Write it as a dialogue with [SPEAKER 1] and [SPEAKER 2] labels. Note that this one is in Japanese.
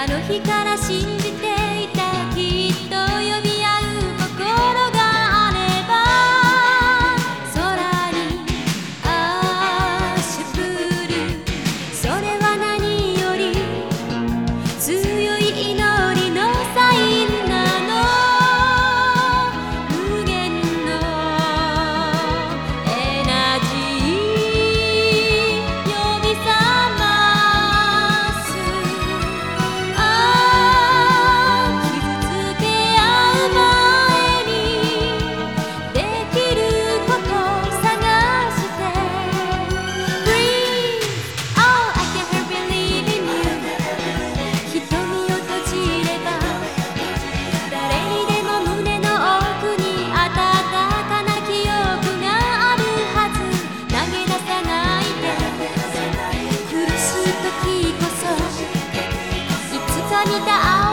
[SPEAKER 1] あの日から信じ你的爱